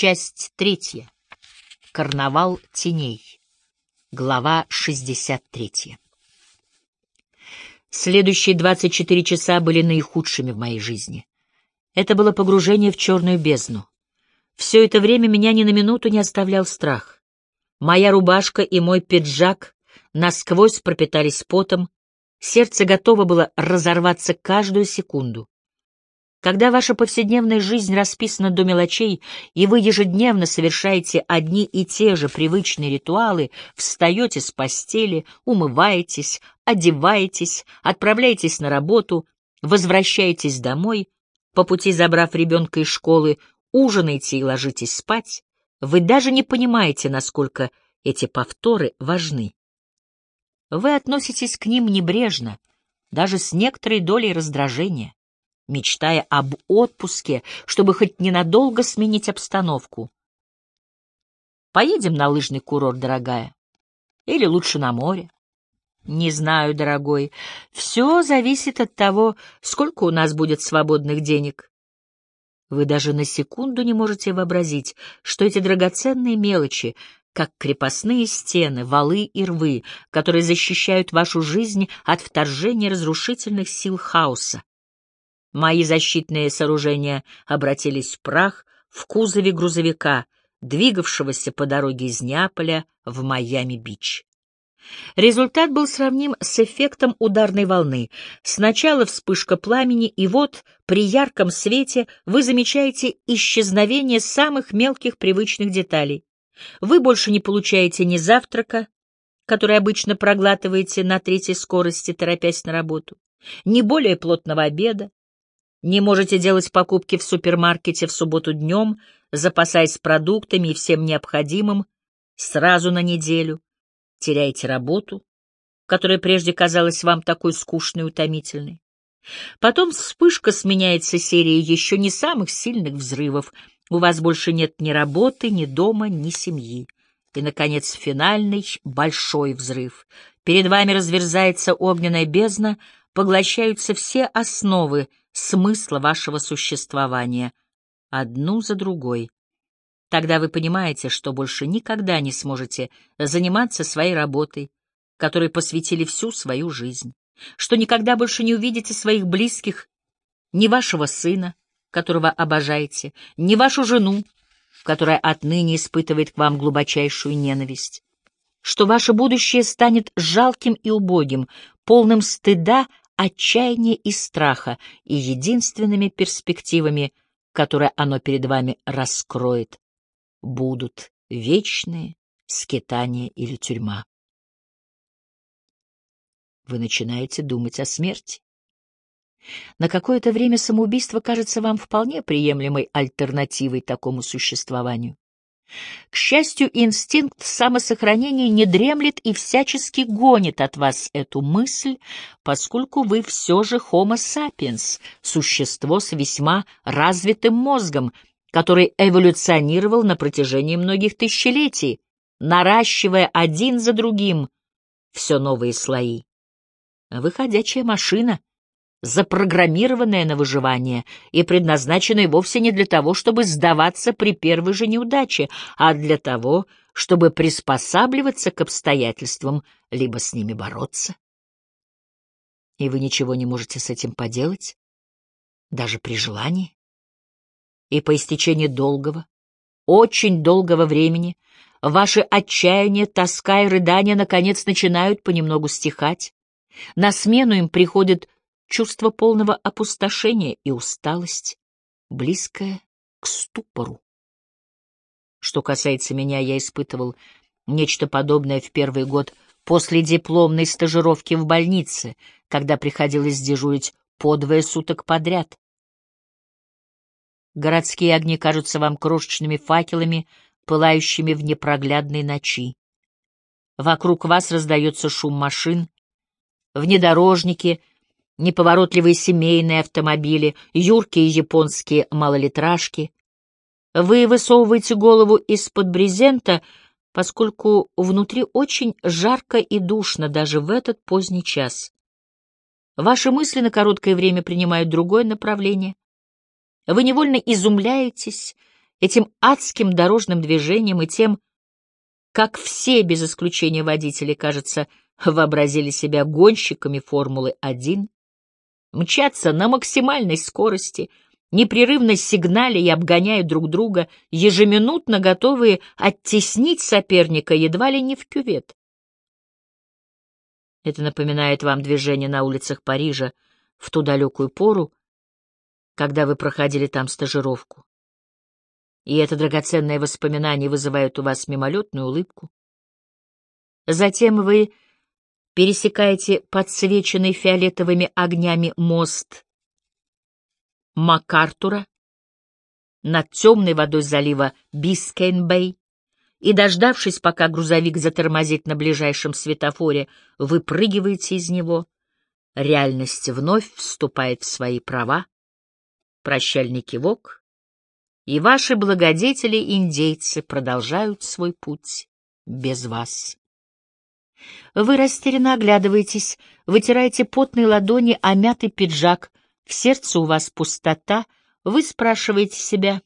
Часть третья. Карнавал теней. Глава 63. Следующие 24 часа были наихудшими в моей жизни. Это было погружение в черную бездну. Все это время меня ни на минуту не оставлял страх. Моя рубашка и мой пиджак насквозь пропитались потом, сердце готово было разорваться каждую секунду. Когда ваша повседневная жизнь расписана до мелочей, и вы ежедневно совершаете одни и те же привычные ритуалы, встаете с постели, умываетесь, одеваетесь, отправляетесь на работу, возвращаетесь домой, по пути забрав ребенка из школы, ужинаете и ложитесь спать, вы даже не понимаете, насколько эти повторы важны. Вы относитесь к ним небрежно, даже с некоторой долей раздражения мечтая об отпуске, чтобы хоть ненадолго сменить обстановку. Поедем на лыжный курорт, дорогая? Или лучше на море? Не знаю, дорогой. Все зависит от того, сколько у нас будет свободных денег. Вы даже на секунду не можете вообразить, что эти драгоценные мелочи, как крепостные стены, валы и рвы, которые защищают вашу жизнь от вторжения разрушительных сил хаоса, Мои защитные сооружения обратились в прах в кузове грузовика, двигавшегося по дороге из Неаполя в Майами-Бич. Результат был сравним с эффектом ударной волны. Сначала вспышка пламени, и вот при ярком свете вы замечаете исчезновение самых мелких привычных деталей. Вы больше не получаете ни завтрака, который обычно проглатываете на третьей скорости, торопясь на работу, ни более плотного обеда, не можете делать покупки в супермаркете в субботу днем, запасаясь продуктами и всем необходимым сразу на неделю. Теряете работу, которая прежде казалась вам такой скучной и утомительной. Потом вспышка сменяется серией еще не самых сильных взрывов. У вас больше нет ни работы, ни дома, ни семьи. И, наконец, финальный большой взрыв. Перед вами разверзается огненная бездна, поглощаются все основы смысла вашего существования, одну за другой. Тогда вы понимаете, что больше никогда не сможете заниматься своей работой, которой посвятили всю свою жизнь, что никогда больше не увидите своих близких, ни вашего сына, которого обожаете, ни вашу жену, которая отныне испытывает к вам глубочайшую ненависть, что ваше будущее станет жалким и убогим, полным стыда отчаяния и страха, и единственными перспективами, которые оно перед вами раскроет, будут вечные скитания или тюрьма. Вы начинаете думать о смерти. На какое-то время самоубийство кажется вам вполне приемлемой альтернативой такому существованию. К счастью, инстинкт самосохранения не дремлет и всячески гонит от вас эту мысль, поскольку вы все же Homo sapiens, существо с весьма развитым мозгом, который эволюционировал на протяжении многих тысячелетий, наращивая один за другим все новые слои. Выходящая машина, запрограммированная на выживание и предназначенная вовсе не для того, чтобы сдаваться при первой же неудаче, а для того, чтобы приспосабливаться к обстоятельствам, либо с ними бороться. И вы ничего не можете с этим поделать, даже при желании. И по истечении долгого, очень долгого времени ваши отчаяние, тоска и рыдания наконец начинают понемногу стихать. На смену им приходит чувство полного опустошения и усталость, близкое к ступору. Что касается меня, я испытывал нечто подобное в первый год после дипломной стажировки в больнице, когда приходилось дежурить по двое суток подряд. Городские огни кажутся вам крошечными факелами, пылающими в непроглядной ночи. Вокруг вас раздается шум машин, внедорожники — неповоротливые семейные автомобили, юркие японские малолитражки. Вы высовываете голову из-под брезента, поскольку внутри очень жарко и душно даже в этот поздний час. Ваши мысли на короткое время принимают другое направление. Вы невольно изумляетесь этим адским дорожным движением и тем, как все, без исключения водителей, кажется, вообразили себя гонщиками Формулы-1, мчатся на максимальной скорости, непрерывно сигналя и обгоняя друг друга, ежеминутно готовые оттеснить соперника едва ли не в кювет. Это напоминает вам движение на улицах Парижа в ту далекую пору, когда вы проходили там стажировку. И это драгоценное воспоминание вызывает у вас мимолетную улыбку. Затем вы пересекаете подсвеченный фиолетовыми огнями мост МакАртура над темной водой залива Бискейн-Бэй, и, дождавшись, пока грузовик затормозит на ближайшем светофоре, выпрыгиваете из него. Реальность вновь вступает в свои права. Прощальный кивок, и ваши благодетели-индейцы продолжают свой путь без вас. Вы растерянно оглядываетесь, вытираете потные ладони о мятый пиджак, в сердце у вас пустота, вы спрашиваете себя,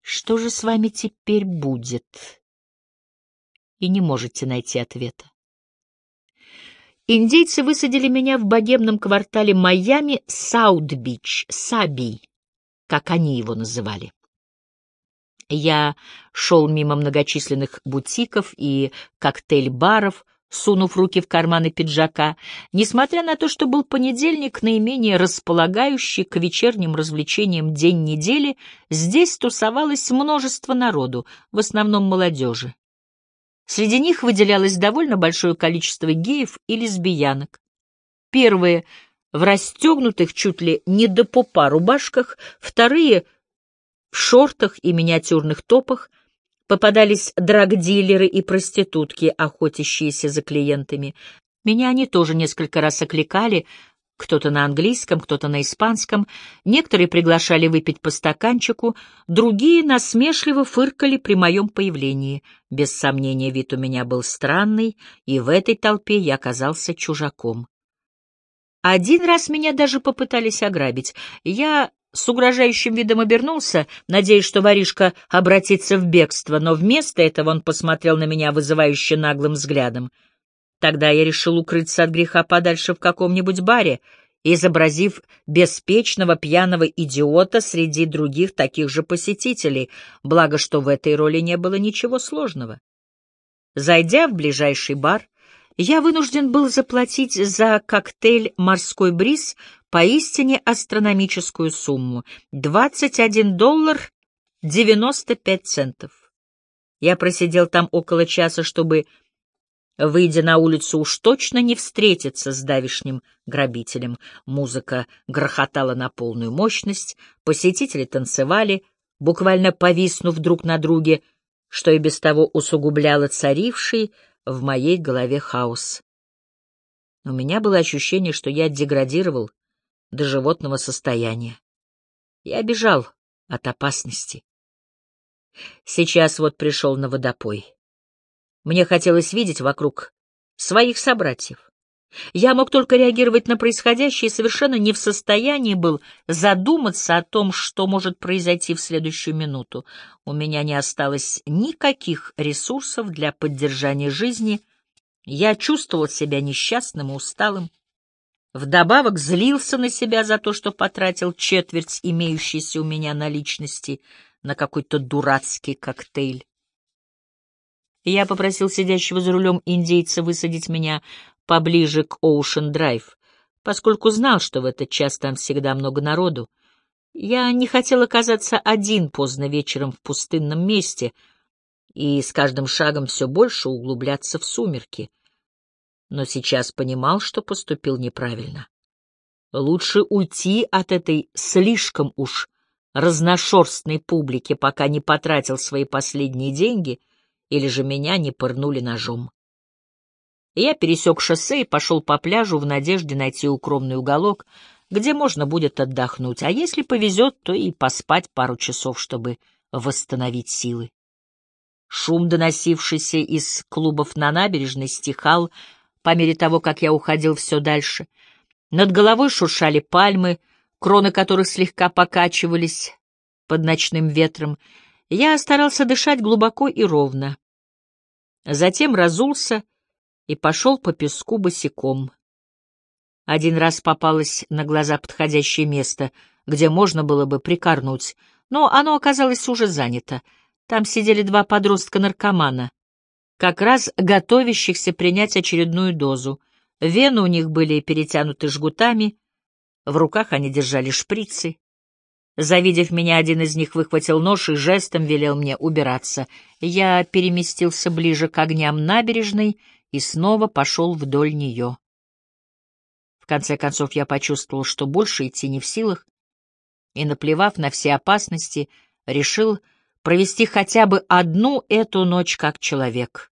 что же с вами теперь будет? И не можете найти ответа. Индейцы высадили меня в богемном квартале Майами Саут-Бич, Саби, как они его называли. Я шел мимо многочисленных бутиков и коктейль-баров, сунув руки в карманы пиджака, несмотря на то, что был понедельник, наименее располагающий к вечерним развлечениям день недели, здесь тусовалось множество народу, в основном молодежи. Среди них выделялось довольно большое количество геев и лесбиянок. Первые — в расстегнутых чуть ли не до пупа рубашках, вторые в шортах и миниатюрных топах попадались драгдилеры и проститутки, охотящиеся за клиентами. Меня они тоже несколько раз окликали, кто-то на английском, кто-то на испанском, некоторые приглашали выпить по стаканчику, другие насмешливо фыркали при моем появлении. Без сомнения, вид у меня был странный, и в этой толпе я оказался чужаком. Один раз меня даже попытались ограбить. Я с угрожающим видом обернулся, надеясь, что воришка обратится в бегство, но вместо этого он посмотрел на меня вызывающе наглым взглядом. Тогда я решил укрыться от греха подальше в каком-нибудь баре, изобразив беспечного пьяного идиота среди других таких же посетителей, благо что в этой роли не было ничего сложного. Зайдя в ближайший бар, я вынужден был заплатить за коктейль «Морской бриз» поистине астрономическую сумму — 21 доллар 95 центов. Я просидел там около часа, чтобы, выйдя на улицу, уж точно не встретиться с давишним грабителем. Музыка грохотала на полную мощность, посетители танцевали, буквально повиснув друг на друге, что и без того усугубляло царивший в моей голове хаос. У меня было ощущение, что я деградировал до животного состояния. Я бежал от опасности. Сейчас вот пришел на водопой. Мне хотелось видеть вокруг своих собратьев. Я мог только реагировать на происходящее и совершенно не в состоянии был задуматься о том, что может произойти в следующую минуту. У меня не осталось никаких ресурсов для поддержания жизни. Я чувствовал себя несчастным и усталым. Вдобавок злился на себя за то, что потратил четверть имеющейся у меня наличности на какой-то дурацкий коктейль. Я попросил сидящего за рулем индейца высадить меня поближе к Оушен-Драйв, поскольку знал, что в этот час там всегда много народу. Я не хотел оказаться один поздно вечером в пустынном месте и с каждым шагом все больше углубляться в сумерки — но сейчас понимал, что поступил неправильно. Лучше уйти от этой слишком уж разношерстной публики, пока не потратил свои последние деньги, или же меня не пырнули ножом. Я пересек шоссе и пошел по пляжу в надежде найти укромный уголок, где можно будет отдохнуть, а если повезет, то и поспать пару часов, чтобы восстановить силы. Шум, доносившийся из клубов на набережной, стихал, по мере того, как я уходил все дальше. Над головой шуршали пальмы, кроны которых слегка покачивались, под ночным ветром, я старался дышать глубоко и ровно. Затем разулся и пошел по песку босиком. Один раз попалось на глаза подходящее место, где можно было бы прикорнуть, но оно оказалось уже занято. Там сидели два подростка-наркомана, как раз готовящихся принять очередную дозу. Вены у них были перетянуты жгутами, в руках они держали шприцы. Завидев меня, один из них выхватил нож и жестом велел мне убираться. Я переместился ближе к огням набережной и снова пошел вдоль нее. В конце концов я почувствовал, что больше идти не в силах, и, наплевав на все опасности, решил провести хотя бы одну эту ночь как человек.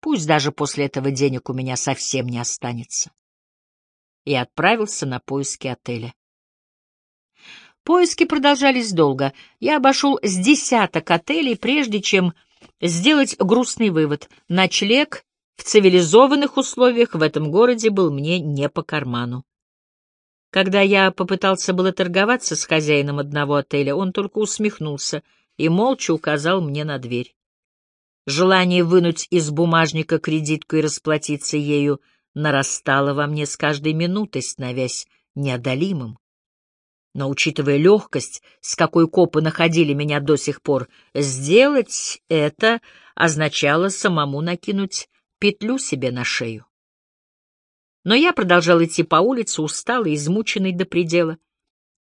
Пусть даже после этого денег у меня совсем не останется. И отправился на поиски отеля. Поиски продолжались долго. Я обошел с десяток отелей, прежде чем сделать грустный вывод. Ночлег в цивилизованных условиях в этом городе был мне не по карману. Когда я попытался было торговаться с хозяином одного отеля, он только усмехнулся и молча указал мне на дверь. Желание вынуть из бумажника кредитку и расплатиться ею нарастало во мне с каждой минутой, становясь неодолимым. Но, учитывая легкость, с какой копы находили меня до сих пор, сделать это означало самому накинуть петлю себе на шею. Но я продолжал идти по улице, усталый, измученный до предела,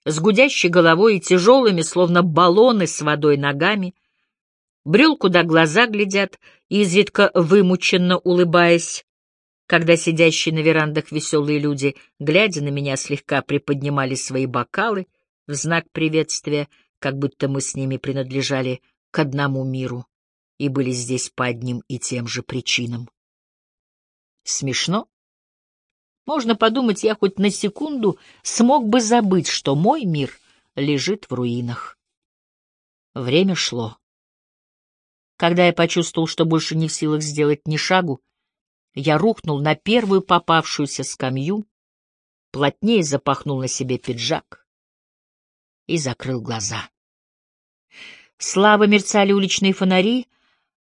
с гудящей головой и тяжелыми, словно баллоны с водой ногами, брел, куда глаза глядят, изредка вымученно улыбаясь, когда сидящие на верандах веселые люди, глядя на меня, слегка приподнимали свои бокалы в знак приветствия, как будто мы с ними принадлежали к одному миру и были здесь по одним и тем же причинам. Смешно? Можно подумать, я хоть на секунду смог бы забыть, что мой мир лежит в руинах. Время шло. Когда я почувствовал, что больше не в силах сделать ни шагу, я рухнул на первую попавшуюся скамью, плотнее запахнул на себе пиджак и закрыл глаза. Слабо мерцали уличные фонари,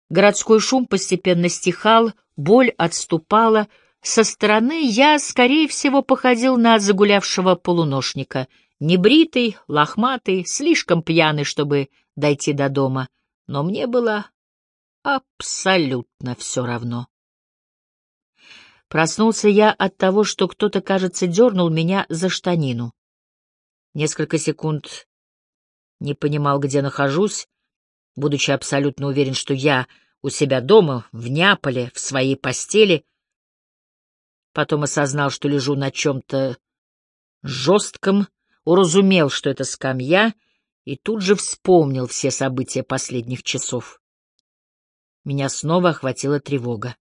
городской шум постепенно стихал, боль отступала. Со стороны я, скорее всего, походил на загулявшего полуношника, небритый, лохматый, слишком пьяный, чтобы дойти до дома, но мне было абсолютно все равно. Проснулся я от того, что кто-то, кажется, дернул меня за штанину. Несколько секунд не понимал, где нахожусь, будучи абсолютно уверен, что я у себя дома, в Неаполе, в своей постели. Потом осознал, что лежу на чем-то жестком, уразумел, что это скамья, и тут же вспомнил все события последних часов. Меня снова охватила тревога.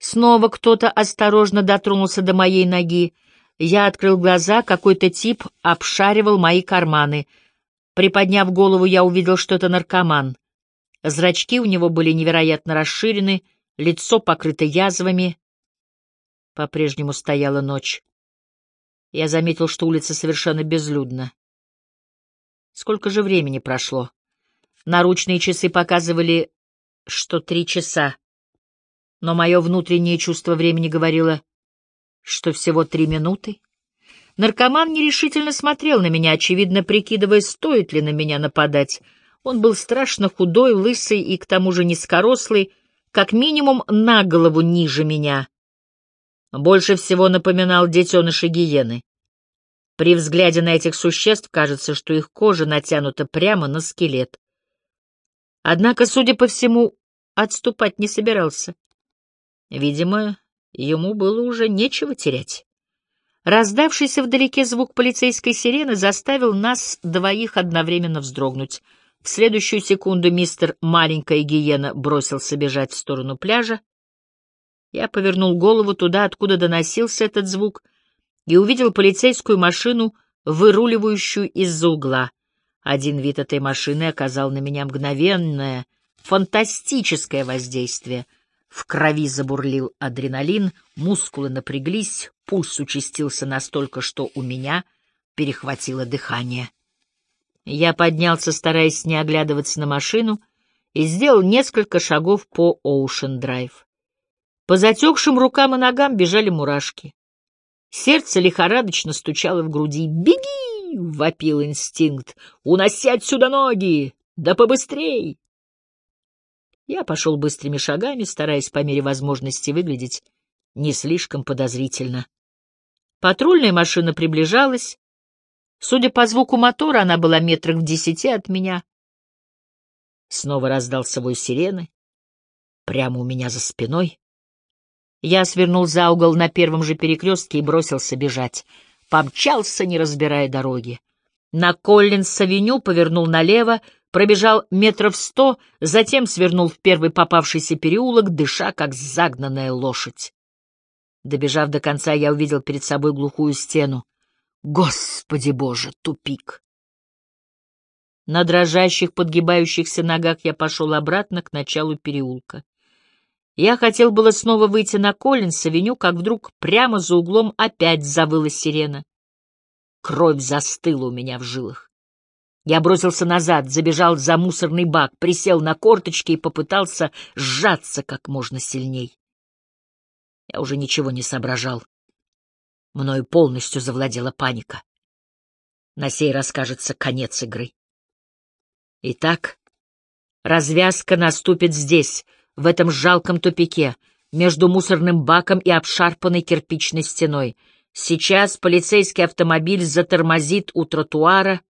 Снова кто-то осторожно дотронулся до моей ноги. Я открыл глаза, какой-то тип обшаривал мои карманы. Приподняв голову, я увидел, что это наркоман. Зрачки у него были невероятно расширены, лицо покрыто язвами. По-прежнему стояла ночь. Я заметил, что улица совершенно безлюдна. Сколько же времени прошло? Наручные часы показывали, что три часа но мое внутреннее чувство времени говорило, что всего три минуты. Наркоман нерешительно смотрел на меня, очевидно прикидывая, стоит ли на меня нападать. Он был страшно худой, лысый и к тому же низкорослый, как минимум на голову ниже меня. Больше всего напоминал детеныши гиены. При взгляде на этих существ кажется, что их кожа натянута прямо на скелет. Однако, судя по всему, отступать не собирался. Видимо, ему было уже нечего терять. Раздавшийся вдалеке звук полицейской сирены заставил нас двоих одновременно вздрогнуть. В следующую секунду мистер Маленькая Гиена бросился бежать в сторону пляжа. Я повернул голову туда, откуда доносился этот звук, и увидел полицейскую машину, выруливающую из-за угла. Один вид этой машины оказал на меня мгновенное, фантастическое воздействие — в крови забурлил адреналин, мускулы напряглись, пульс участился настолько, что у меня перехватило дыхание. Я поднялся, стараясь не оглядываться на машину, и сделал несколько шагов по Оушен-драйв. По затекшим рукам и ногам бежали мурашки. Сердце лихорадочно стучало в груди. «Беги!» — вопил инстинкт. «Уноси отсюда ноги! Да побыстрей!» Я пошел быстрыми шагами, стараясь по мере возможности выглядеть не слишком подозрительно. Патрульная машина приближалась. Судя по звуку мотора, она была метрах в десяти от меня. Снова раздался вой сирены. Прямо у меня за спиной. Я свернул за угол на первом же перекрестке и бросился бежать. Помчался, не разбирая дороги. На Коллинс-авеню повернул налево, пробежал метров сто, затем свернул в первый попавшийся переулок, дыша, как загнанная лошадь. Добежав до конца, я увидел перед собой глухую стену. Господи боже, тупик! На дрожащих, подгибающихся ногах я пошел обратно к началу переулка. Я хотел было снова выйти на Коллинс-авеню, как вдруг прямо за углом опять завыла сирена. Кровь застыла у меня в жилах. Я бросился назад, забежал за мусорный бак, присел на корточки и попытался сжаться как можно сильней. Я уже ничего не соображал. Мною полностью завладела паника. На сей раз, кажется, конец игры. Итак, развязка наступит здесь, в этом жалком тупике, между мусорным баком и обшарпанной кирпичной стеной. Сейчас полицейский автомобиль затормозит у тротуара,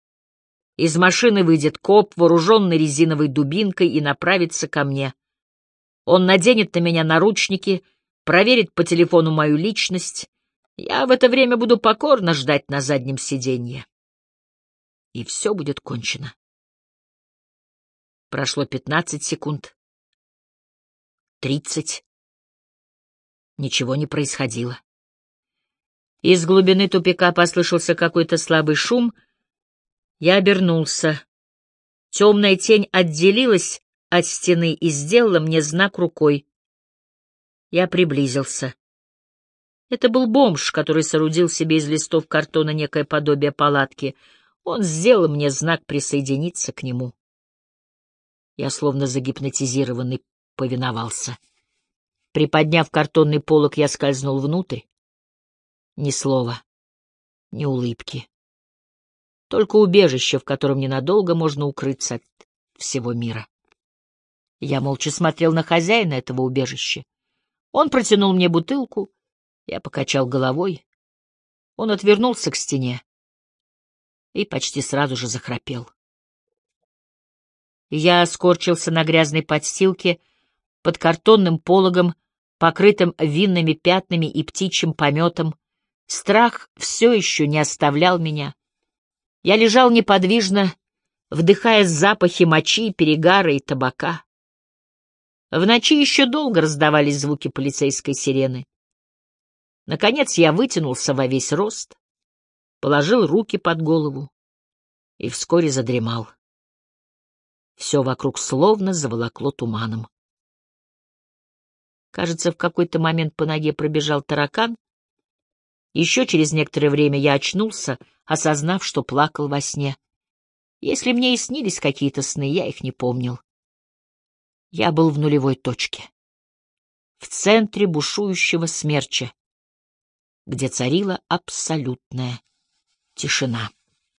из машины выйдет коп, вооруженный резиновой дубинкой, и направится ко мне. Он наденет на меня наручники, проверит по телефону мою личность. Я в это время буду покорно ждать на заднем сиденье. И все будет кончено. Прошло пятнадцать секунд тридцать. Ничего не происходило. Из глубины тупика послышался какой-то слабый шум. Я обернулся. Темная тень отделилась от стены и сделала мне знак рукой. Я приблизился. Это был бомж, который соорудил себе из листов картона некое подобие палатки. Он сделал мне знак присоединиться к нему. Я, словно загипнотизированный, повиновался. Приподняв картонный полог, я скользнул внутрь. Ни слова, ни улыбки. Только убежище, в котором ненадолго можно укрыться от всего мира. Я молча смотрел на хозяина этого убежища. Он протянул мне бутылку, я покачал головой. Он отвернулся к стене и почти сразу же захрапел. Я скорчился на грязной подстилке, под картонным пологом, покрытым винными пятнами и птичьим пометом. Страх все еще не оставлял меня. Я лежал неподвижно, вдыхая запахи мочи, перегара и табака. В ночи еще долго раздавались звуки полицейской сирены. Наконец я вытянулся во весь рост, положил руки под голову и вскоре задремал. Все вокруг словно заволокло туманом. Кажется, в какой-то момент по ноге пробежал таракан. Еще через некоторое время я очнулся, осознав, что плакал во сне. Если мне и снились какие-то сны, я их не помнил. Я был в нулевой точке. В центре бушующего смерча, где царила абсолютная тишина.